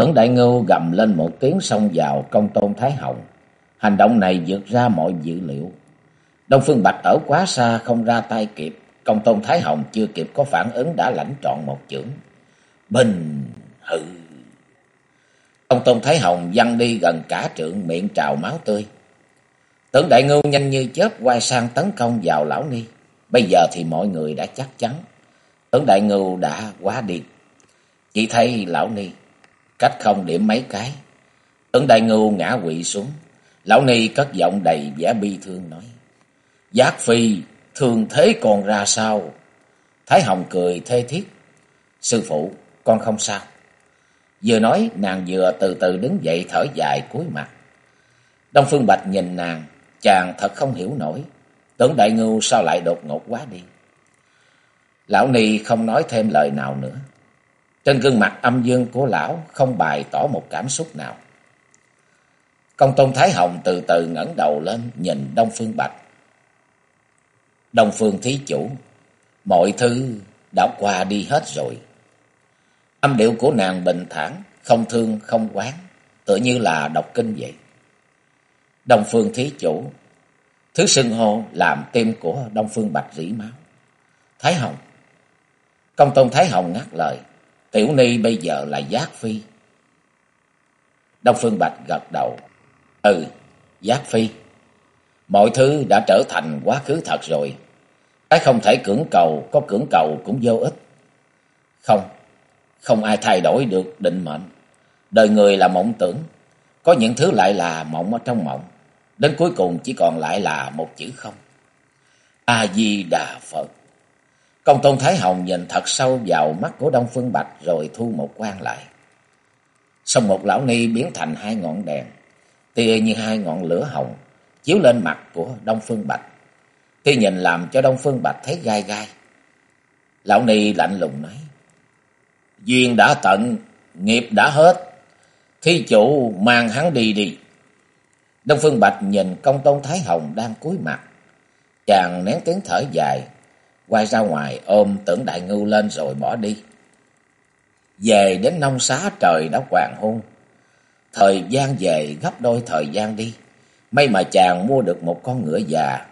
Tưởng Đại Ngưu gầm lên một tiếng xông vào công tôn Thái Hồng. Hành động này vượt ra mọi dữ liệu. Đông Phương Bạch ở quá xa không ra tay kịp. Công tôn Thái Hồng chưa kịp có phản ứng đã lãnh trọn một chưởng. Bình hự. Công tôn Thái Hồng văng đi gần cả trượng miệng trào máu tươi. Tưởng Đại Ngưu nhanh như chớp quay sang tấn công vào Lão Ni. Bây giờ thì mọi người đã chắc chắn. Tưởng Đại Ngưu đã quá điên. Chỉ thấy Lão Ni cách không điểm mấy cái. Ứng đại ngưu ngã quỵ xuống. Lão Ni cất giọng đầy vẻ bi thương nói. Giác phi, thường thế còn ra sao? Thái Hồng cười thê thiết. Sư phụ, con không sao. Vừa nói, nàng vừa từ từ đứng dậy thở dài cúi mặt. Đông Phương Bạch nhìn nàng, chàng thật không hiểu nổi. Tưởng đại ngưu sao lại đột ngột quá đi. Lão Ni không nói thêm lời nào nữa. Trên gương mặt âm dương của lão không bày tỏ một cảm xúc nào. Công tôn Thái Hồng từ từ ngẩng đầu lên nhìn Đông Phương Bạch. Đông Phương Thí Chủ, mọi thứ đã qua đi hết rồi. Âm điệu của nàng bình thản, không thương, không quán, tựa như là đọc kinh vậy. Đông Phương Thí Chủ, thứ sưng hô làm tim của Đông Phương Bạch rỉ máu. Thái Hồng, Công tôn Thái Hồng ngắt lời. Tiểu Ni bây giờ là Giác Phi. Đông Phương Bạch gật đầu. Ừ, Giác Phi. Mọi thứ đã trở thành quá khứ thật rồi. Cái không thể cưỡng cầu, có cưỡng cầu cũng vô ích. Không, không ai thay đổi được định mệnh. Đời người là mộng tưởng. Có những thứ lại là mộng ở trong mộng. Đến cuối cùng chỉ còn lại là một chữ không. A-di-đà Phật. Công tôn Thái Hồng nhìn thật sâu vào mắt của Đông Phương Bạch rồi thu một quan lại. Xong một lão ni biến thành hai ngọn đèn, tia như hai ngọn lửa hồng, chiếu lên mặt của Đông Phương Bạch. Tia nhìn làm cho Đông Phương Bạch thấy gai gai. Lão ni lạnh lùng nói, Duyên đã tận, nghiệp đã hết, thi chủ mang hắn đi đi. Đông Phương Bạch nhìn công tôn Thái Hồng đang cúi mặt, chàng nén tiếng thở dài, quay ra ngoài, ôm tưởng đại ngưu lên rồi bỏ đi. Về đến nông xá, trời đã hoàng hôn. Thời gian về, gấp đôi thời gian đi. May mà chàng mua được một con ngựa già.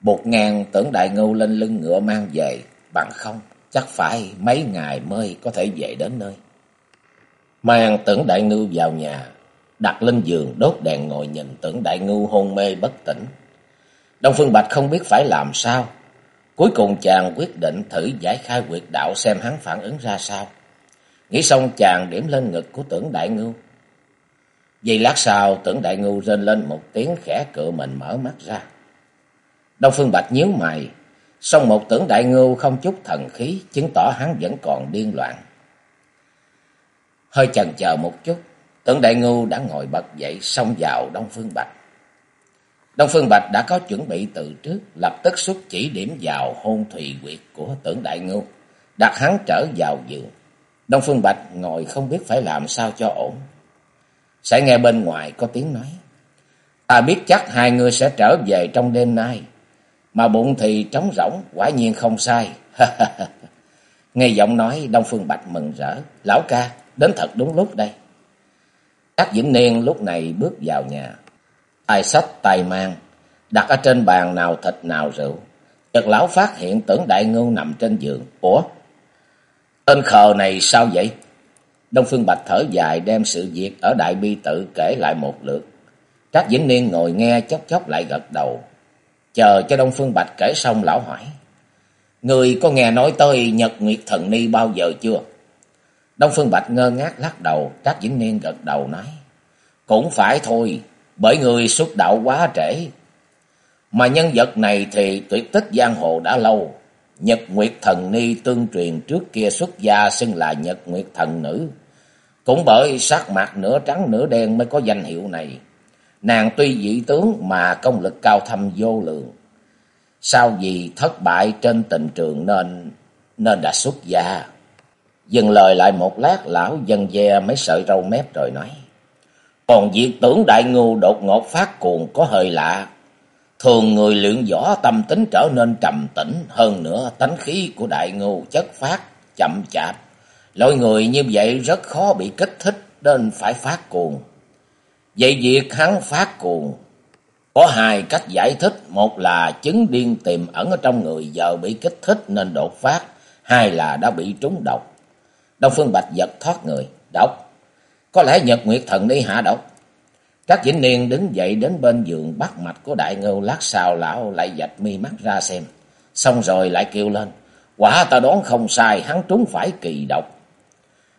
một ngàn tưởng đại ngưu lên lưng ngựa mang về. Bằng không, chắc phải mấy ngày mới có thể về đến nơi. Mang tưởng đại ngưu vào nhà. Đặt lên giường, đốt đèn ngồi nhìn tưởng đại ngưu hôn mê bất tỉnh. Đông Phương Bạch không biết phải làm sao. Cuối cùng chàng quyết định thử giải khai quyệt đạo xem hắn phản ứng ra sao. Nghĩ xong chàng điểm lên ngực của tưởng đại ngưu. vì lát sau tưởng đại ngưu rên lên một tiếng khẽ cựa mình mở mắt ra. Đông Phương Bạch nhíu mày, song một tưởng đại ngưu không chút thần khí, chứng tỏ hắn vẫn còn điên loạn. Hơi chần chờ một chút, tưởng đại ngưu đã ngồi bật dậy xông vào Đông Phương Bạch. Đông Phương Bạch đã có chuẩn bị từ trước, lập tức xuất chỉ điểm vào hôn thùy quyệt của tưởng đại ngưu, đặt hắn trở vào giường. Đông Phương Bạch ngồi không biết phải làm sao cho ổn. Sẽ nghe bên ngoài có tiếng nói. Ta biết chắc hai người sẽ trở về trong đêm nay. Mà bụng thì trống rỗng, quả nhiên không sai. Nghe giọng nói Đông Phương Bạch mừng rỡ. Lão ca, đến thật đúng lúc đây. Các Vĩnh Niên lúc này bước vào nhà tay sách tài mang, đặt ở trên bàn nào thịt nào rượu. Chợt lão phát hiện tưởng đại ngưu nằm trên giường. Ủa? Tên khờ này sao vậy? Đông Phương Bạch thở dài đem sự việc ở Đại Bi Tự kể lại một lượt. Trác Vĩnh Niên ngồi nghe chốc chốc lại gật đầu. Chờ cho Đông Phương Bạch kể xong lão hỏi. Người có nghe nói tới Nhật Nguyệt Thần Ni bao giờ chưa? Đông Phương Bạch ngơ ngác lắc đầu, Trác Vĩnh Niên gật đầu nói. Cũng phải thôi, bởi người xuất đạo quá trễ. Mà nhân vật này thì tuyệt tích giang hồ đã lâu. Nhật Nguyệt Thần Ni tương truyền trước kia xuất gia xưng là Nhật Nguyệt Thần Nữ. Cũng bởi sắc mặt nửa trắng nửa đen mới có danh hiệu này. Nàng tuy dị tướng mà công lực cao thâm vô lượng. Sao vì thất bại trên tình trường nên nên đã xuất gia. Dừng lời lại một lát, lão dân ve mấy sợi râu mép rồi nói. Còn việc tưởng đại ngưu đột ngột phát cuồng có hơi lạ. Thường người luyện võ tâm tính trở nên trầm tĩnh hơn nữa tánh khí của đại ngưu chất phát, chậm chạp. Loại người như vậy rất khó bị kích thích nên phải phát cuồng. Vậy việc hắn phát cuồng có hai cách giải thích. Một là chứng điên tiềm ẩn ở trong người giờ bị kích thích nên đột phát. Hai là đã bị trúng độc. Đông Phương Bạch giật thoát người. Độc. Có lẽ Nhật Nguyệt Thần đi hạ độc. Trác Vĩnh Niên đứng dậy đến bên giường bắt mạch của đại ngưu lát sau lão lại dạch mi mắt ra xem. Xong rồi lại kêu lên. Quả ta đoán không sai, hắn trúng phải kỳ độc.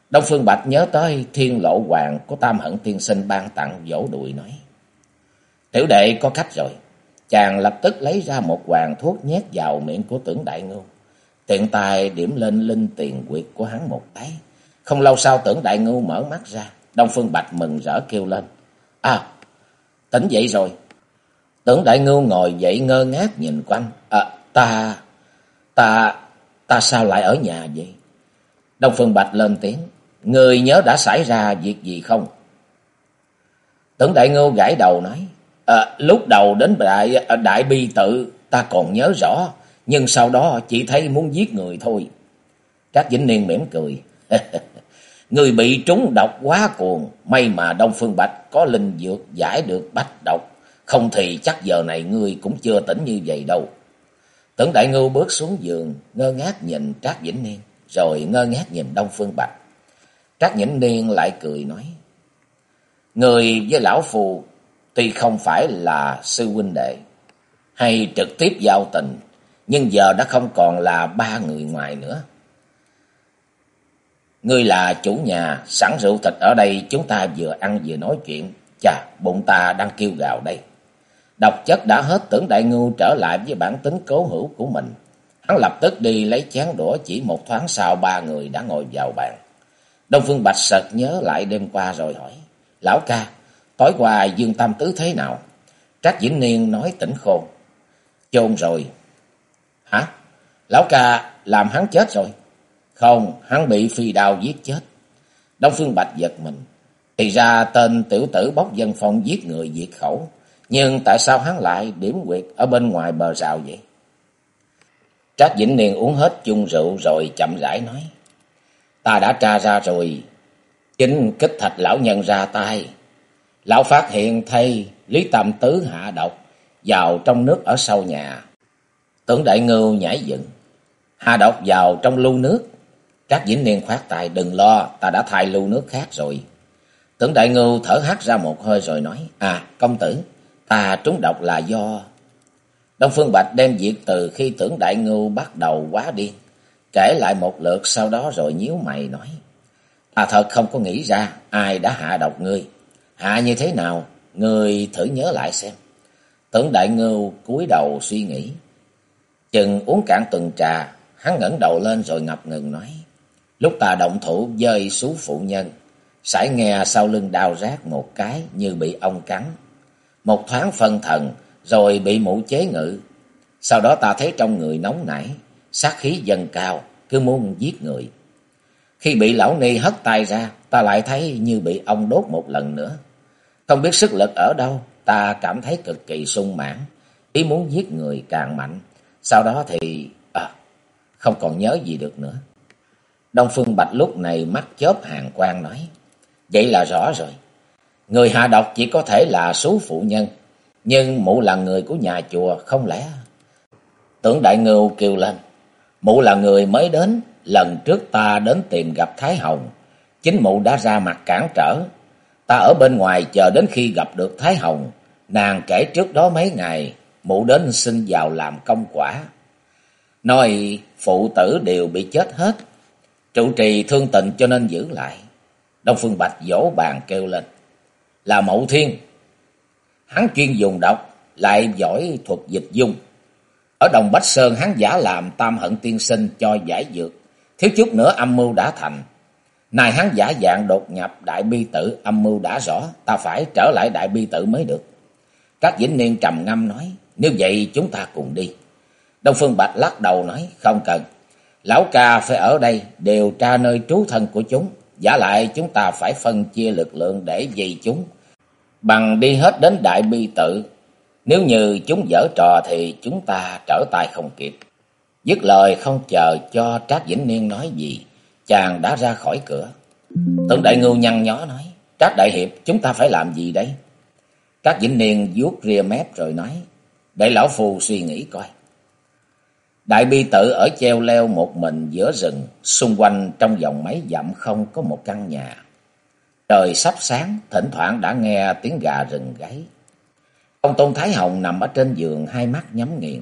Đông Phương Bạch nhớ tới thiên lộ hoàng của Tam Hận Tiên Sinh ban tặng vỗ đùi nói. Tiểu đệ có cách rồi. Chàng lập tức lấy ra một hoàng thuốc nhét vào miệng của tưởng đại ngưu. Tiện tài điểm lên linh tiền quyệt của hắn một cái. Không lâu sau tưởng đại ngưu mở mắt ra. Đông Phương Bạch mừng rỡ kêu lên. À, tỉnh dậy rồi. Tưởng đại ngưu ngồi dậy ngơ ngác nhìn quanh. À, ta, ta, ta sao lại ở nhà vậy? Đông Phương Bạch lên tiếng. Người nhớ đã xảy ra việc gì không? Tưởng đại ngưu gãi đầu nói. À, lúc đầu đến đại, đại bi tự ta còn nhớ rõ. Nhưng sau đó chỉ thấy muốn giết người thôi. Các Vĩnh Niên mỉm cười. Người bị trúng độc quá cuồng, may mà Đông Phương Bạch có linh dược giải được bách độc, không thì chắc giờ này ngươi cũng chưa tỉnh như vậy đâu. Tưởng Đại Ngưu bước xuống giường, ngơ ngác nhìn Trác Vĩnh Niên, rồi ngơ ngác nhìn Đông Phương Bạch. Trác Vĩnh Niên lại cười nói, Người với Lão Phù tuy không phải là sư huynh đệ, hay trực tiếp giao tình, nhưng giờ đã không còn là ba người ngoài nữa. Ngươi là chủ nhà, sẵn rượu thịt ở đây, chúng ta vừa ăn vừa nói chuyện. Chà, bụng ta đang kêu gào đây. Độc chất đã hết tưởng đại ngưu trở lại với bản tính cố hữu của mình. Hắn lập tức đi lấy chén đũa chỉ một thoáng sau ba người đã ngồi vào bàn. Đông Phương Bạch sợt nhớ lại đêm qua rồi hỏi. Lão ca, tối qua Dương tam Tứ thế nào? Trác Vĩnh Niên nói tỉnh khôn. Chôn rồi. Hả? Lão ca làm hắn chết rồi. Không, hắn bị phi đao giết chết. Đông Phương Bạch giật mình. Thì ra tên tiểu tử bốc dân phong giết người diệt khẩu. Nhưng tại sao hắn lại điểm quyệt ở bên ngoài bờ rào vậy? Trác Vĩnh Niên uống hết chung rượu rồi chậm rãi nói. Ta đã tra ra rồi. Chính kích thạch lão nhân ra tay. Lão phát hiện thay Lý Tam Tứ hạ độc vào trong nước ở sau nhà. Tưởng Đại Ngưu nhảy dựng. Hạ độc vào trong lưu nước Trác Vĩnh Niên khoát tài đừng lo, ta đã thay lưu nước khác rồi. Tưởng Đại Ngưu thở hắt ra một hơi rồi nói, à công tử, ta trúng độc là do... Đông Phương Bạch đem việc từ khi tưởng Đại Ngưu bắt đầu quá điên, kể lại một lượt sau đó rồi nhíu mày nói, ta thật không có nghĩ ra ai đã hạ độc ngươi. Hạ như thế nào, ngươi thử nhớ lại xem. Tưởng Đại Ngưu cúi đầu suy nghĩ. Chừng uống cạn tuần trà, hắn ngẩng đầu lên rồi ngập ngừng nói. Lúc ta động thủ dơi xuống phụ nhân, sải nghe sau lưng đau rát một cái như bị ong cắn. Một thoáng phân thần, rồi bị mụ chế ngự. Sau đó ta thấy trong người nóng nảy, sát khí dần cao, cứ muốn giết người. Khi bị lão ni hất tay ra, ta lại thấy như bị ong đốt một lần nữa. Không biết sức lực ở đâu, ta cảm thấy cực kỳ sung mãn, ý muốn giết người càng mạnh. Sau đó thì... À, không còn nhớ gì được nữa. Đông Phương Bạch lúc này mắt chớp hàng quang nói. Vậy là rõ rồi. Người hạ độc chỉ có thể là số phụ nhân. Nhưng mụ là người của nhà chùa không lẽ. Tưởng Đại Ngưu kêu lên. Mụ là người mới đến. Lần trước ta đến tìm gặp Thái Hồng. Chính mụ đã ra mặt cản trở. Ta ở bên ngoài chờ đến khi gặp được Thái Hồng. Nàng kể trước đó mấy ngày. Mụ đến xin vào làm công quả. Nói, phụ tử đều bị chết hết Trụ trì thương tình cho nên giữ lại. Đông Phương Bạch vỗ bàn kêu lên. Là mậu thiên. Hắn chuyên dùng độc, lại giỏi thuật dịch dung. Ở Đồng Bách Sơn hắn giả làm tam hận tiên sinh cho giải dược. Thiếu chút nữa âm mưu đã thành. Này hắn giả dạng đột nhập đại bi Tử, âm mưu đã rõ, ta phải trở lại đại bi Tử mới được. Các vĩnh niên trầm ngâm nói, nếu vậy chúng ta cùng đi. Đông Phương Bạch lắc đầu nói, không cần. Lão ca phải ở đây điều tra nơi trú thân của chúng. Giả lại chúng ta phải phân chia lực lượng để dây chúng. Bằng đi hết đến đại bi tự. Nếu như chúng dở trò thì chúng ta trở tay không kịp. Dứt lời không chờ cho Trác Vĩnh Niên nói gì. Chàng đã ra khỏi cửa. Tưởng đại ngưu nhăn nhó nói. Trác đại hiệp, chúng ta phải làm gì đây? Trác Vĩnh Niên vuốt ria mép rồi nói. Để lão phù suy nghĩ coi. Đại bi tự ở treo leo một mình giữa rừng, xung quanh trong vòng mấy dặm không có một căn nhà. Trời sắp sáng, thỉnh thoảng đã nghe tiếng gà rừng gáy. Ông Tôn Thái Hồng nằm ở trên giường hai mắt nhắm nghiền.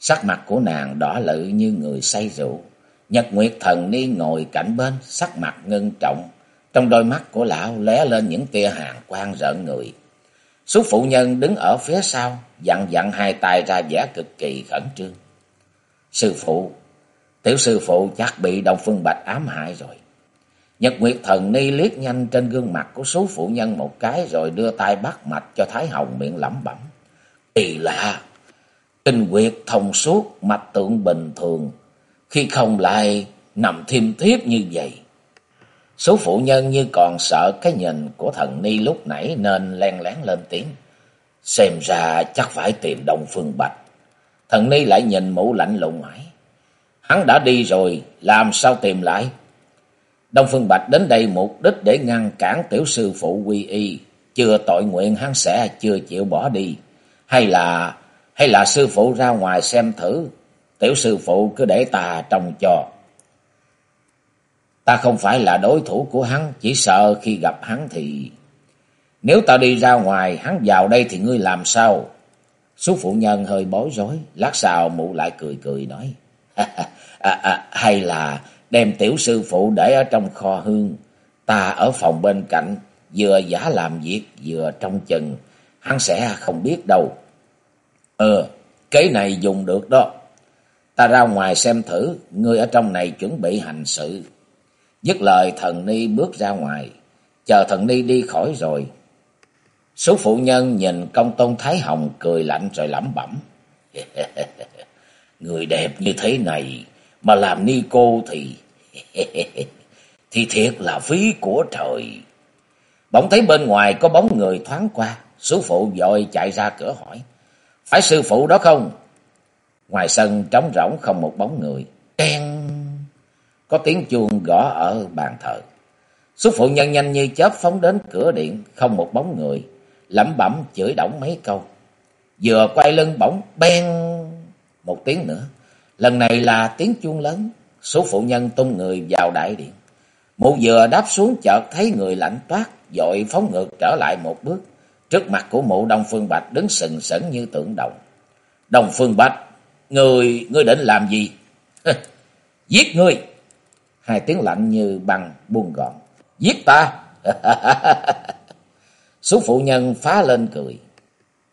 Sắc mặt của nàng đỏ lự như người say rượu. Nhật Nguyệt Thần Ni ngồi cạnh bên, sắc mặt ngưng trọng. Trong đôi mắt của lão lóe lên những tia hàng quang rợn người. Số phụ nhân đứng ở phía sau, dặn dặn hai tay ra vẻ cực kỳ khẩn trương. Sư phụ, tiểu sư phụ chắc bị Đông Phương Bạch ám hại rồi. Nhật Nguyệt Thần Ni liếc nhanh trên gương mặt của số phụ nhân một cái rồi đưa tay bắt mạch cho Thái Hồng miệng lẩm bẩm. Kỳ lạ, kinh quyệt thông suốt, mạch tượng bình thường, khi không lại nằm thiêm thiếp như vậy. Số phụ nhân như còn sợ cái nhìn của thần ni lúc nãy nên len lén lên tiếng. Xem ra chắc phải tìm Đông Phương Bạch. Thần ni lại nhìn mũ lạnh lùng hỏi. Hắn đã đi rồi, làm sao tìm lại? Đông Phương Bạch đến đây mục đích để ngăn cản tiểu sư phụ quy y. Chưa tội nguyện hắn sẽ chưa chịu bỏ đi. Hay là hay là sư phụ ra ngoài xem thử. Tiểu sư phụ cứ để ta trông cho. Ta không phải là đối thủ của hắn, chỉ sợ khi gặp hắn thì... Nếu ta đi ra ngoài, hắn vào đây thì ngươi làm sao? Số phụ nhân hơi bối rối, lát sau mụ lại cười cười nói. à, à, hay là đem tiểu sư phụ để ở trong kho hương, ta ở phòng bên cạnh, vừa giả làm việc, vừa trong chừng, hắn sẽ không biết đâu. Ừ, cái này dùng được đó. Ta ra ngoài xem thử, ngươi ở trong này chuẩn bị hành sự. Dứt lời thần ni bước ra ngoài, chờ thần ni đi khỏi rồi. Số phụ nhân nhìn công tôn Thái Hồng cười lạnh rồi lẩm bẩm. Người đẹp như thế này mà làm ni cô thì... thì thiệt là phí của trời. Bỗng thấy bên ngoài có bóng người thoáng qua, số phụ vội chạy ra cửa hỏi. Phải sư phụ đó không? Ngoài sân trống rỗng không một bóng người. Đen có tiếng chuông gõ ở bàn thờ. Xúc phụ nhân nhanh như chớp phóng đến cửa điện, không một bóng người, lẩm bẩm chửi đổng mấy câu. Vừa quay lưng bỗng ben một tiếng nữa. Lần này là tiếng chuông lớn, số phụ nhân tung người vào đại điện. Mụ vừa đáp xuống chợt thấy người lạnh toát, dội phóng ngược trở lại một bước. Trước mặt của mụ Đông Phương Bạch đứng sừng sững như tượng đồng. Đông Phương Bạch, người, người định làm gì? Giết ngươi! Hai tiếng lạnh như băng buông gọn. Giết ta! Số phụ nhân phá lên cười.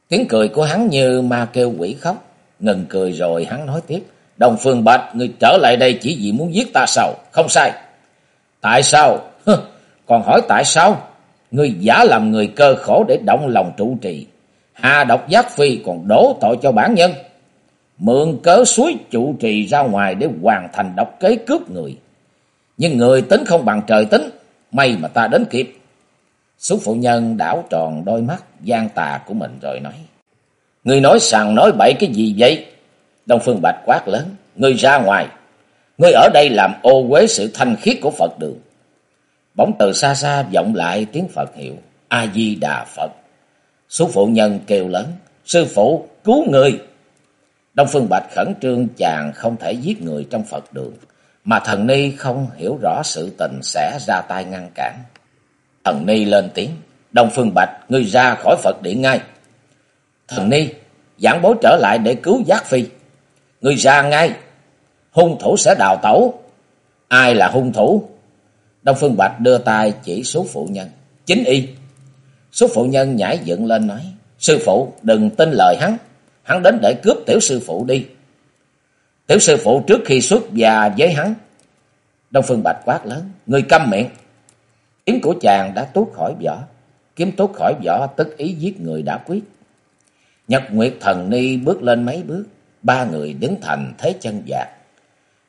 Tiếng cười của hắn như ma kêu quỷ khóc. Ngừng cười rồi hắn nói tiếp. Đồng Phương Bạch, người trở lại đây chỉ vì muốn giết ta sao? Không sai. Tại sao? Còn hỏi tại sao? Người giả làm người cơ khổ để động lòng trụ trì. Hà độc giác phi còn đổ tội cho bản nhân. Mượn cớ suối trụ trì ra ngoài để hoàn thành độc kế cướp người. Nhưng người tính không bằng trời tính, may mà ta đến kịp. Số phụ nhân đảo tròn đôi mắt gian tà của mình rồi nói. Người nói sàng nói bậy cái gì vậy? Đông Phương Bạch quát lớn. Người ra ngoài. Người ở đây làm ô quế sự thanh khiết của Phật đường. Bỗng từ xa xa vọng lại tiếng Phật hiệu. A-di-đà Phật. Số phụ nhân kêu lớn. Sư phụ cứu người. Đông Phương Bạch khẩn trương chàng không thể giết người trong Phật đường mà thần ni không hiểu rõ sự tình sẽ ra tay ngăn cản. Thần ni lên tiếng, Đông Phương Bạch, ngươi ra khỏi Phật điện ngay. Thần ni, giảng bối trở lại để cứu giác phi. Ngươi ra ngay, hung thủ sẽ đào tẩu. Ai là hung thủ? Đông Phương Bạch đưa tay chỉ số phụ nhân. Chính y. Số phụ nhân nhảy dựng lên nói, sư phụ đừng tin lời hắn, hắn đến để cướp tiểu sư phụ đi. Tiểu sư phụ trước khi xuất và với hắn, Đông Phương Bạch quát lớn, người câm miệng. Kiếm của chàng đã tuốt khỏi vỏ, kiếm tuốt khỏi vỏ tức ý giết người đã quyết. Nhật Nguyệt Thần Ni bước lên mấy bước, ba người đứng thành thế chân dạc.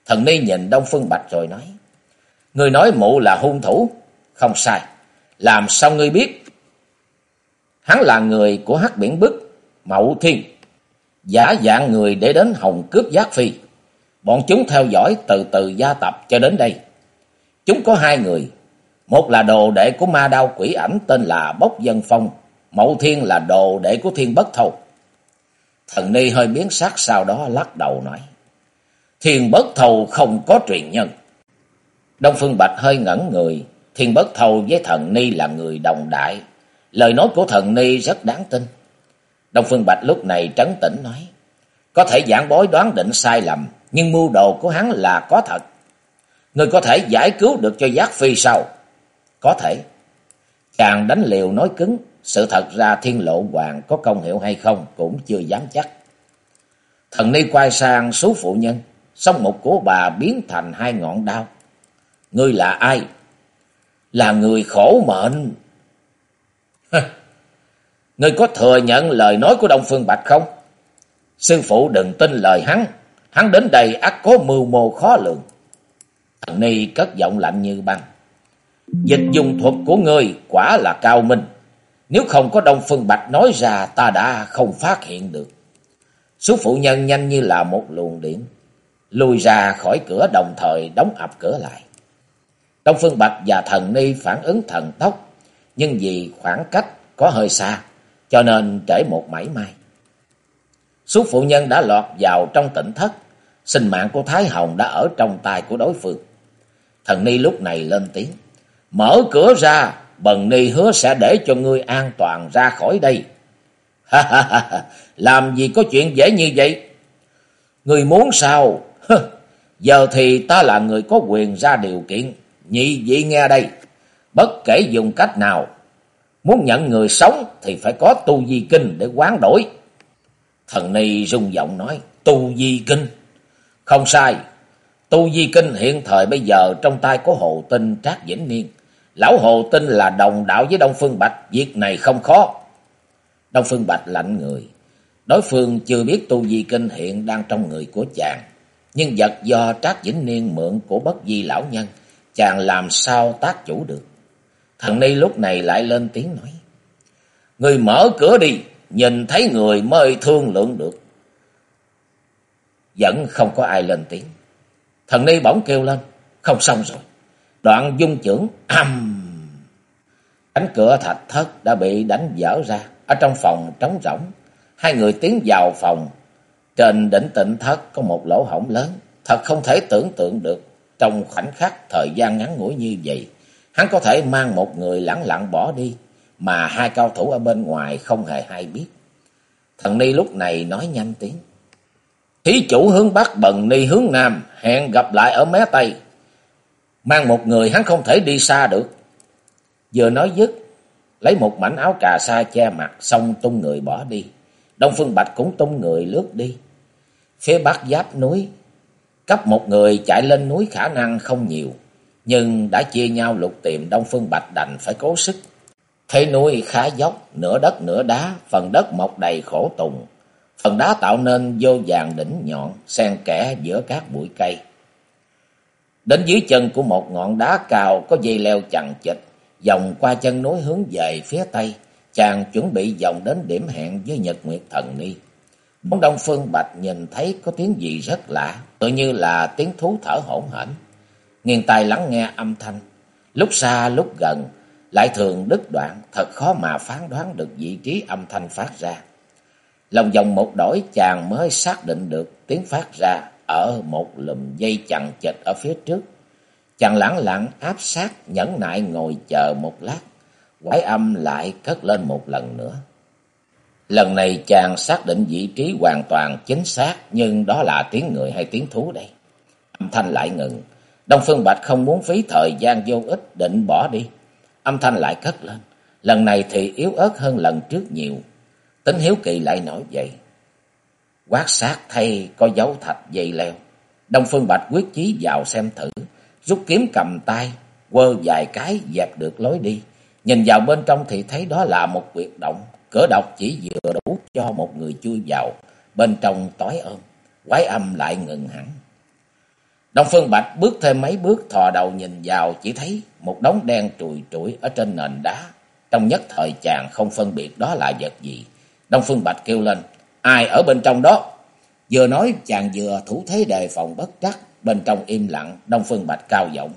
Thần Ni nhìn Đông Phương Bạch rồi nói, Người nói mụ là hung thủ, không sai, làm sao ngươi biết? Hắn là người của hắc biển bức, Mậu Thiên, giả dạng người để đến Hồng cướp giác phi. Bọn chúng theo dõi từ từ gia tập cho đến đây. Chúng có hai người, một là đồ đệ của ma đao quỷ ảnh tên là Bốc Dân Phong, Mậu Thiên là đồ đệ của Thiên Bất Thâu. Thần Ni hơi biến sắc sau đó lắc đầu nói. Thiên Bất Thâu không có truyền nhân. Đông Phương Bạch hơi ngẩn người. Thiên Bất Thâu với thần Ni là người đồng đại. Lời nói của thần Ni rất đáng tin. Đông Phương Bạch lúc này trấn tĩnh nói. Có thể giảng bối đoán định sai lầm. Nhưng mưu đồ của hắn là có thật. Người có thể giải cứu được cho Giác Phi sao? Có thể. Chàng đánh liều nói cứng. Sự thật ra thiên lộ hoàng có công hiệu hay không cũng chưa dám chắc. Thần ni quay sang số phụ nhân. Song một của bà biến thành hai ngọn đao. Ngươi là ai? Là người khổ mệnh. Ngươi có thừa nhận lời nói của Đông Phương Bạch không? Sư phụ đừng tin lời hắn. Hắn đến đây ắt có mưu mô khó lường. Thần ni cất giọng lạnh như băng. Dịch dùng thuật của ngươi quả là cao minh. Nếu không có Đông Phương Bạch nói ra, ta đã không phát hiện được. Số phụ nhân nhanh như là một luồng điện. Lùi ra khỏi cửa đồng thời đóng ập cửa lại. Đông Phương Bạch và thần ni phản ứng thần tốc. Nhưng vì khoảng cách có hơi xa. Cho nên trễ một mảy may. Số phụ nhân đã lọt vào trong tỉnh thất. Sinh mạng của Thái Hồng đã ở trong tay của đối phương. Thần ni lúc này lên tiếng. Mở cửa ra Bần ni hứa sẽ để cho ngươi an toàn ra khỏi đây. Ha ha ha, làm gì có chuyện dễ như vậy? Ngươi muốn sao? Giờ thì ta là người có quyền ra điều kiện. Nhị vị nghe đây. Bất kể dùng cách nào. Muốn nhận người sống thì phải có tu di kinh để quán đổi. Thần ni rung giọng nói. Tu di kinh. Không sai. Tu di kinh hiện thời bây giờ trong tay của hồ tinh Trác Vĩnh Niên. Lão Hồ tinh là đồng đạo với Đông Phương Bạch, việc này không khó. Đông Phương Bạch lạnh người. Đối phương chưa biết tu di kinh hiện đang trong người của chàng. Nhưng vật do Trác Vĩnh Niên mượn của bất di lão nhân, chàng làm sao tác chủ được. Thần ni lúc này lại lên tiếng nói. Người mở cửa đi, nhìn thấy người mới thương lượng được. Vẫn không có ai lên tiếng. Thần ni bỗng kêu lên, không xong rồi. Đoạn dung trưởng âm. Cánh cửa thạch thất đã bị đánh dở ra. Ở trong phòng trống rỗng. Hai người tiến vào phòng. Trên đỉnh tịnh thất có một lỗ hổng lớn. Thật không thể tưởng tượng được. Trong khoảnh khắc thời gian ngắn ngủi như vậy. Hắn có thể mang một người lẳng lặng bỏ đi. Mà hai cao thủ ở bên ngoài không hề hay biết. Thần Ni lúc này nói nhanh tiếng. Thí chủ hướng Bắc bần Ni hướng Nam. Hẹn gặp lại ở mé Tây. Mang một người hắn không thể đi xa được. Vừa nói dứt, lấy một mảnh áo cà sa che mặt, xong tung người bỏ đi. Đông Phương Bạch cũng tung người lướt đi. Phía bắc giáp núi, cấp một người chạy lên núi khả năng không nhiều, nhưng đã chia nhau lục tìm Đông Phương Bạch đành phải cố sức. Thế núi khá dốc, nửa đất nửa đá, phần đất mọc đầy khổ tùng. Phần đá tạo nên vô vàng đỉnh nhọn, xen kẽ giữa các bụi cây. Đến dưới chân của một ngọn đá cao có dây leo chằng chịt, dòng qua chân núi hướng về phía tây, chàng chuẩn bị dòng đến điểm hẹn với Nhật Nguyệt Thần Ni. Bóng Đông Phương Bạch nhìn thấy có tiếng gì rất lạ, tự như là tiếng thú thở hổn hển. Nghiêng tai lắng nghe âm thanh, lúc xa lúc gần, lại thường đứt đoạn, thật khó mà phán đoán được vị trí âm thanh phát ra. Lòng vòng một đổi chàng mới xác định được tiếng phát ra ở một lùm dây chằng chịt ở phía trước. Chàng lẳng lặng áp sát nhẫn nại ngồi chờ một lát, quái âm lại cất lên một lần nữa. Lần này chàng xác định vị trí hoàn toàn chính xác, nhưng đó là tiếng người hay tiếng thú đây. Âm thanh lại ngừng, Đông Phương Bạch không muốn phí thời gian vô ích định bỏ đi. Âm thanh lại cất lên, lần này thì yếu ớt hơn lần trước nhiều. Tính hiếu kỳ lại nổi dậy. Quát sát thay có dấu thạch dây leo. Đông Phương Bạch quyết chí vào xem thử. rút kiếm cầm tay, quơ vài cái dẹp được lối đi. Nhìn vào bên trong thì thấy đó là một quyệt động, cửa độc chỉ vừa đủ cho một người chui vào, bên trong tối ôm, quái âm lại ngừng hẳn. Đông Phương Bạch bước thêm mấy bước thò đầu nhìn vào chỉ thấy một đống đen trùi trụi ở trên nền đá. Trong nhất thời chàng không phân biệt đó là vật gì. Đông Phương Bạch kêu lên, ai ở bên trong đó? Vừa nói chàng vừa thủ thế đề phòng bất trắc, bên trong im lặng, Đông Phương Bạch cao giọng,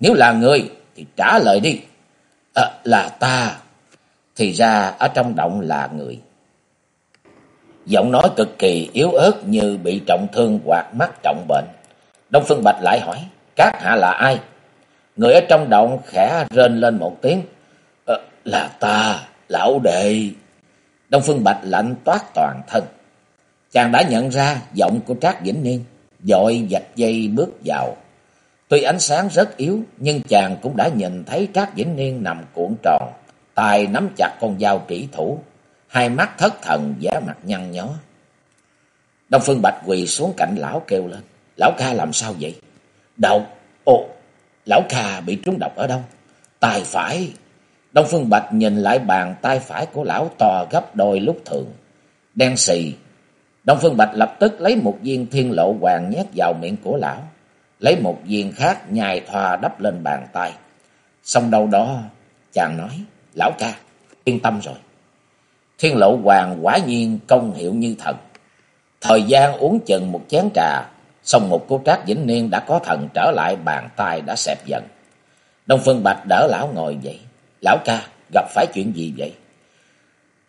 nếu là người thì trả lời đi. À, là ta. Thì ra ở trong động là người. Giọng nói cực kỳ yếu ớt như bị trọng thương hoặc mắc trọng bệnh. Đông Phương Bạch lại hỏi, các hạ là ai? Người ở trong động khẽ rên lên một tiếng, ờ, là ta, lão đệ. Đông Phương Bạch lạnh toát toàn thân. Chàng đã nhận ra giọng của Trác Vĩnh Niên, dội dạch dây bước vào. Tuy ánh sáng rất yếu, nhưng chàng cũng đã nhìn thấy Trác Vĩnh Niên nằm cuộn tròn, tay nắm chặt con dao trĩ thủ, hai mắt thất thần vẻ mặt nhăn nhó. Đông Phương Bạch quỳ xuống cạnh lão kêu lên. Lão ca làm sao vậy? Độc. Ồ, lão ca bị trúng độc ở đâu? Tay phải. Đông Phương Bạch nhìn lại bàn tay phải của lão to gấp đôi lúc thường. Đen xì. Đông Phương Bạch lập tức lấy một viên thiên lộ hoàng nhét vào miệng của lão. Lấy một viên khác nhài thoa đắp lên bàn tay. Xong đâu đó, chàng nói, lão ca, yên tâm rồi. Thiên lộ hoàng quả nhiên công hiệu như thần. Thời gian uống chừng một chén trà, xong một cô trác vĩnh niên đã có thần trở lại bàn tay đã xẹp dần. Đông Phương Bạch đỡ lão ngồi dậy. Lão ca, gặp phải chuyện gì vậy?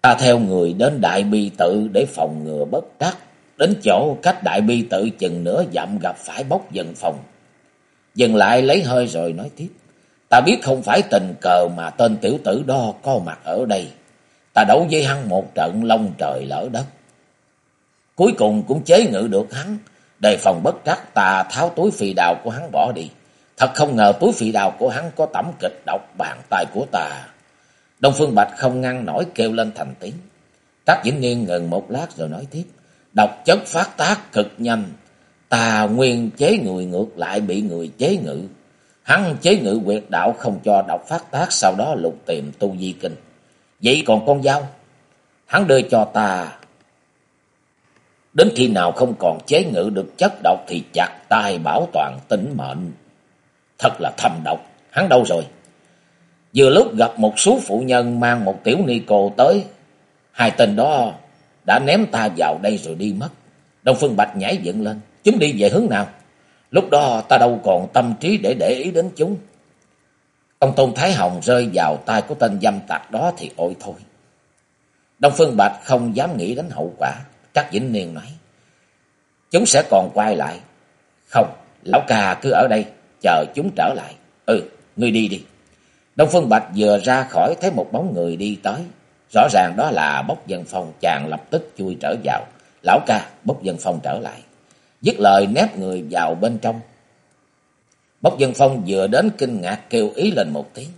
Ta theo người đến Đại Bi Tự để phòng ngừa bất trắc. Đến chỗ cách Đại Bi Tự chừng nửa dặm gặp phải bốc dần phòng. Dừng lại lấy hơi rồi nói tiếp. Ta biết không phải tình cờ mà tên tiểu tử đó có mặt ở đây. Ta đấu với hắn một trận long trời lỡ đất. Cuối cùng cũng chế ngự được hắn. Đề phòng bất trắc, ta tháo túi phì đào của hắn bỏ đi. Thật không ngờ túi phì đào của hắn có tẩm kịch độc bàn tay của ta. Đông Phương Bạch không ngăn nổi kêu lên thành tiếng. Trác Vĩnh Niên ngừng một lát rồi nói tiếp. Độc chất phát tác cực nhanh. Ta nguyên chế người ngược lại bị người chế ngự. Hắn chế ngự quyệt đạo không cho độc phát tác, sau đó lục tìm tu di kinh. Vậy còn con dao? Hắn đưa cho ta Đến khi nào không còn chế ngự được chất độc thì chặt tay bảo toàn tính mệnh. Thật là thầm độc, hắn đâu rồi? Vừa lúc gặp một số phụ nhân mang một tiểu ni cô tới. Hai tên đó đã ném ta vào đây rồi đi mất. Đông Phương Bạch nhảy dựng lên. Chúng đi về hướng nào? Lúc đó ta đâu còn tâm trí để để ý đến chúng. Ông Tôn Thái Hồng rơi vào tay của tên dâm tặc đó thì ôi thôi. Đông Phương Bạch không dám nghĩ đến hậu quả. Chắc Vĩnh Niên nói. Chúng sẽ còn quay lại. Không, lão ca cứ ở đây, chờ chúng trở lại. Ừ, ngươi đi đi. Đông Phương Bạch vừa ra khỏi thấy một bóng người đi tới. Rõ ràng đó là Bốc Dân Phong, chàng lập tức chui trở vào. Lão ca, Bốc Dân Phong trở lại. Dứt lời nép người vào bên trong. Bốc Dân Phong vừa đến kinh ngạc kêu ý lên một tiếng.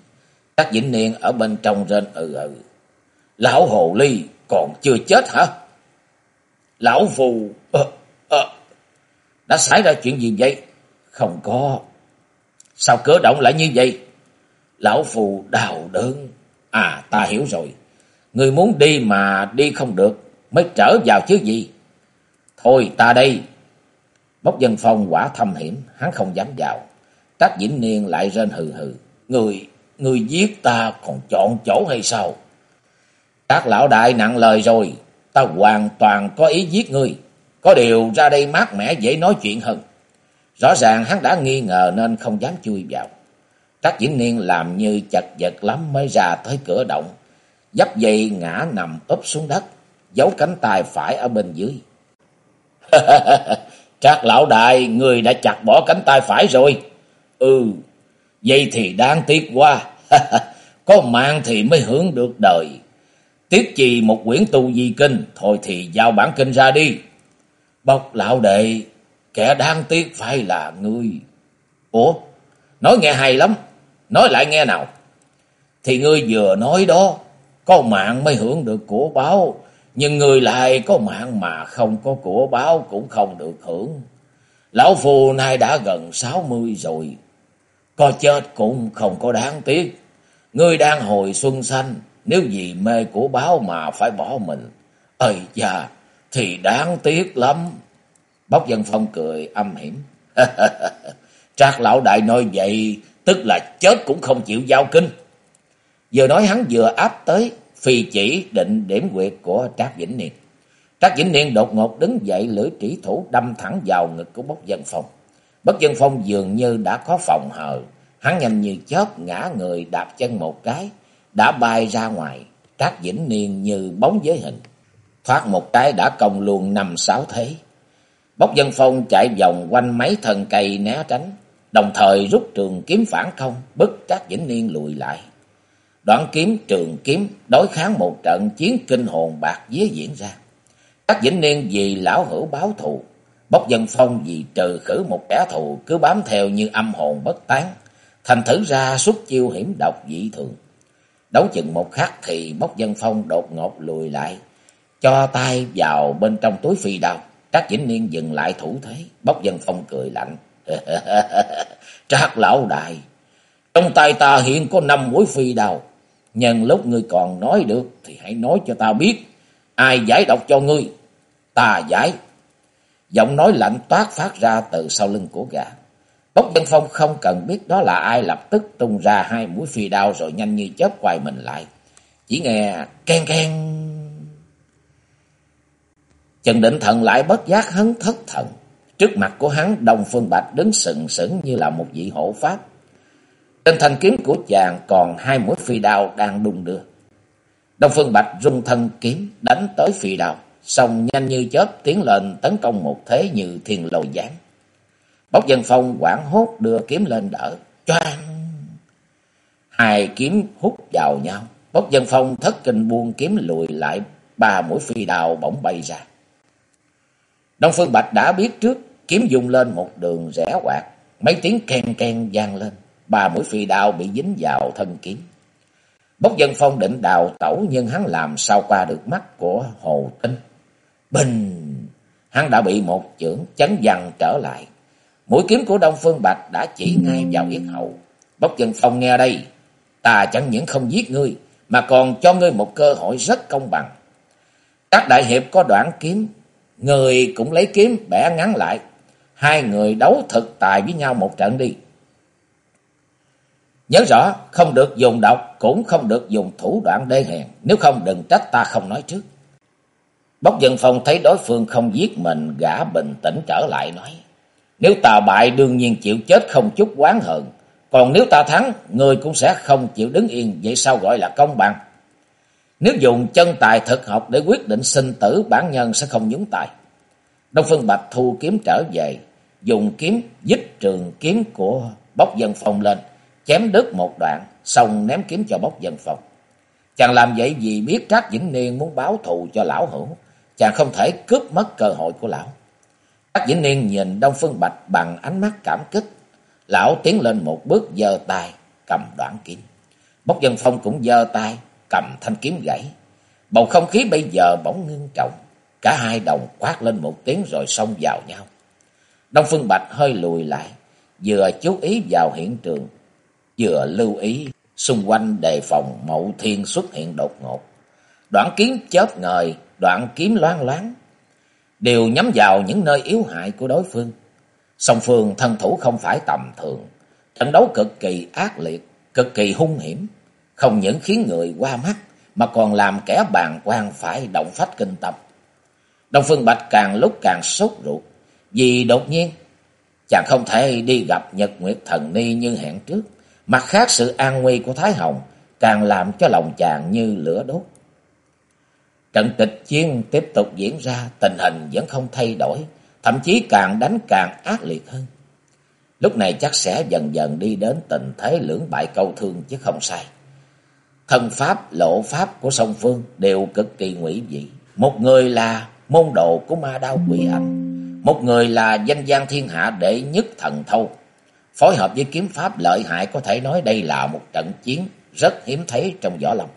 Các Vĩnh Niên ở bên trong rên ừ ừ. Lão Hồ Ly còn chưa chết hả? Lão phù... À, à, đã xảy ra chuyện gì vậy? Không có. Sao cửa động lại như vậy? Lão phù đào đớn. À ta hiểu rồi. Người muốn đi mà đi không được. Mới trở vào chứ gì. Thôi ta đây. Bốc dân phong quả thâm hiểm. Hắn không dám vào. các Vĩnh Niên lại rên hừ hừ. Người, người giết ta còn chọn chỗ hay sao? Các lão đại nặng lời rồi ta hoàn toàn có ý giết ngươi. Có điều ra đây mát mẻ dễ nói chuyện hơn. Rõ ràng hắn đã nghi ngờ nên không dám chui vào. Trác Vĩnh Niên làm như chật vật lắm mới ra tới cửa động. dắp dây ngã nằm úp xuống đất, giấu cánh tay phải ở bên dưới. Trác lão đại, người đã chặt bỏ cánh tay phải rồi. Ừ, vậy thì đáng tiếc quá. Có mạng thì mới hưởng được đời. Tiếc chi một quyển tu di kinh, thôi thì giao bản kinh ra đi. Bọc lão đệ, kẻ đáng tiếc phải là ngươi. Ủa, nói nghe hay lắm, nói lại nghe nào. Thì ngươi vừa nói đó, có mạng mới hưởng được của báo, nhưng ngươi lại có mạng mà không có của báo cũng không được hưởng. Lão phù nay đã gần sáu mươi rồi, Có chết cũng không có đáng tiếc. Ngươi đang hồi xuân xanh, nếu vì mê của báo mà phải bỏ mình. Ây da, thì đáng tiếc lắm. Bóc dân phong cười âm hiểm. Trác lão đại nói vậy, tức là chết cũng không chịu giao kinh. Vừa nói hắn vừa áp tới, phi chỉ định điểm quyệt của Trác Vĩnh Niên. Trác Vĩnh Niên đột ngột đứng dậy lưỡi trĩ thủ đâm thẳng vào ngực của Bốc Dân Phong. Bốc Dân Phong dường như đã có phòng hờ, hắn nhanh như chớp ngã người đạp chân một cái, đã bay ra ngoài, Trác Vĩnh Niên như bóng giới hình. Thoát một cái đã công luôn năm sáu thế. Bốc Dân Phong chạy vòng quanh mấy thân cây né tránh, đồng thời rút trường kiếm phản công, bức Trác Vĩnh Niên lùi lại. Đoạn kiếm trường kiếm đối kháng một trận chiến kinh hồn bạc vía diễn ra. Trác Vĩnh Niên vì lão hữu báo thù, Bốc Dân Phong vì trừ khử một kẻ thù cứ bám theo như âm hồn bất tán, thành thử ra xuất chiêu hiểm độc dị thường. Đấu chừng một khắc thì Bốc Dân Phong đột ngột lùi lại, cho tay vào bên trong túi phi đao. Trác Vĩnh Niên dừng lại thủ thế, Bốc Dân Phong cười lạnh. Trác lão đại, trong tay ta hiện có năm mũi phi đao. Nhân lúc ngươi còn nói được thì hãy nói cho ta biết ai giải độc cho ngươi. Ta giải. Giọng nói lạnh toát phát ra từ sau lưng của gã. Bốc Dân Phong không cần biết đó là ai lập tức tung ra hai mũi phi đao rồi nhanh như chớp quay mình lại. Chỉ nghe ken ken. Trần Định Thần lại bất giác hấn thất thần. Trước mặt của hắn Đông Phương Bạch đứng sừng sững như là một vị hộ pháp. Trên thanh kiếm của chàng còn hai mũi phi đao đang đung đưa. Đông Phương Bạch rung thân kiếm đánh tới phi đao, xong nhanh như chớp tiến lên tấn công một thế như thiên lôi giáng. Bốc dân phong quảng hốt đưa kiếm lên đỡ, choang. Hai kiếm hút vào nhau, bốc dân phong thất kinh buông kiếm lùi lại, ba mũi phi đao bỗng bay ra. Đông Phương Bạch đã biết trước, kiếm dùng lên một đường rẽ quạt, mấy tiếng ken ken vang lên, ba mũi phi đao bị dính vào thân kiếm. Bốc dân phong định đào tẩu nhưng hắn làm sao qua được mắt của Hồ Tinh. Bình! Hắn đã bị một chưởng chấn dằn trở lại. Mũi kiếm của Đông Phương Bạch đã chỉ ngay vào yết hậu. Bốc dân phong nghe đây. Ta chẳng những không giết ngươi mà còn cho ngươi một cơ hội rất công bằng. Các đại hiệp có đoạn kiếm. Người cũng lấy kiếm bẻ ngắn lại. Hai người đấu thực tài với nhau một trận đi. Nhớ rõ, không được dùng độc, cũng không được dùng thủ đoạn đê hèn, nếu không đừng trách ta không nói trước. Bốc dân phong thấy đối phương không giết mình, gã bình tĩnh trở lại nói. Nếu ta bại đương nhiên chịu chết không chút oán hận, còn nếu ta thắng, người cũng sẽ không chịu đứng yên, vậy sao gọi là công bằng? Nếu dùng chân tài thực học để quyết định sinh tử, bản nhân sẽ không nhúng tay. Đông Phương Bạch thu kiếm trở về, dùng kiếm dích trường kiếm của bốc dân phong lên, chém đứt một đoạn, xong ném kiếm cho bốc dân phong. Chàng làm vậy vì biết Trác Vĩnh Niên muốn báo thù cho lão hữu, chàng không thể cướp mất cơ hội của lão. Bác Vĩnh Niên nhìn Đông Phương Bạch bằng ánh mắt cảm kích, lão tiến lên một bước giơ tay cầm đoạn kiếm. Bốc dân phong cũng giơ tay cầm thanh kiếm gãy. Bầu không khí bây giờ bỗng ngưng trọng, cả hai đồng quát lên một tiếng rồi xông vào nhau. Đông Phương Bạch hơi lùi lại, vừa chú ý vào hiện trường, vừa lưu ý xung quanh đề phòng mậu thiên xuất hiện đột ngột. Đoạn kiếm chớp ngời, đoạn kiếm loan loáng, đều nhắm vào những nơi yếu hại của đối phương. Song phương thân thủ không phải tầm thường, trận đấu cực kỳ ác liệt, cực kỳ hung hiểm, không những khiến người qua mắt mà còn làm kẻ bàn quan phải động phách kinh tâm. Đông Phương Bạch càng lúc càng sốt ruột, vì đột nhiên chàng không thể đi gặp Nhật Nguyệt Thần Ni như hẹn trước. Mặt khác sự an nguy của Thái Hồng càng làm cho lòng chàng như lửa đốt. Trận kịch chiến tiếp tục diễn ra, tình hình vẫn không thay đổi, thậm chí càng đánh càng ác liệt hơn. Lúc này chắc sẽ dần dần đi đến tình thế lưỡng bại câu thương chứ không sai. Thân pháp, lộ pháp của song phương đều cực kỳ nguy dị. Một người là môn đồ của ma đao quỷ ảnh, một người là danh gian thiên hạ đệ nhất thần thâu, phối hợp với kiếm pháp lợi hại có thể nói đây là một trận chiến rất hiếm thấy trong võ lâm.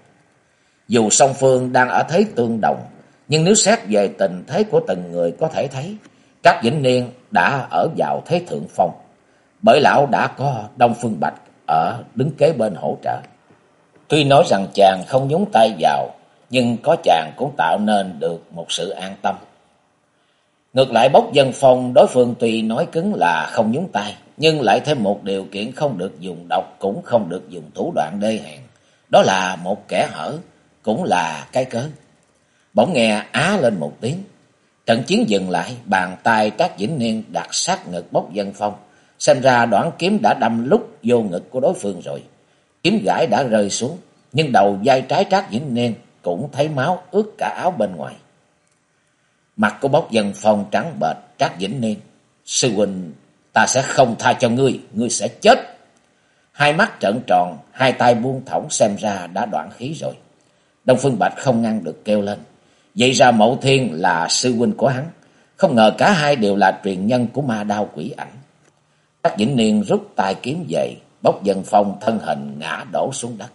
Dù song phương đang ở thế tương đồng, nhưng nếu xét về tình thế của từng người có thể thấy, các vĩnh niên đã ở vào thế thượng phong. bởi lão đã có Đông Phương Bạch ở đứng kế bên hỗ trợ. Tuy nói rằng chàng không nhúng tay vào, nhưng có chàng cũng tạo nên được một sự an tâm. Ngược lại bốc dân phong đối phương tuy nói cứng là không nhúng tay, nhưng lại thêm một điều kiện không được dùng độc cũng không được dùng thủ đoạn đê hèn. Đó là một kẻ hở, cũng là cái cớ. Bỗng nghe á lên một tiếng. Trận chiến dừng lại, bàn tay Trác Vĩnh Niên đặt sát ngực bốc dân phong. Xem ra đoạn kiếm đã đâm lúc vô ngực của đối phương rồi. Kiếm gãi đã rơi xuống, nhưng đầu vai trái Trác Vĩnh Niên cũng thấy máu ướt cả áo bên ngoài. Mặt của bốc dân phong trắng bệch, Trác Vĩnh Niên. Sư huynh, ta sẽ không tha cho ngươi, ngươi sẽ chết. Hai mắt trợn tròn, hai tay buông thõng xem ra đã đoạn khí rồi. Đông Phương Bạch không ngăn được kêu lên. Vậy ra Mậu Thiên là sư huynh của hắn. Không ngờ cả hai đều là truyền nhân của ma đao quỷ ảnh. Các Vĩnh Niên rút tay kiếm dậy, bốc dân phong thân hình ngã đổ xuống đất.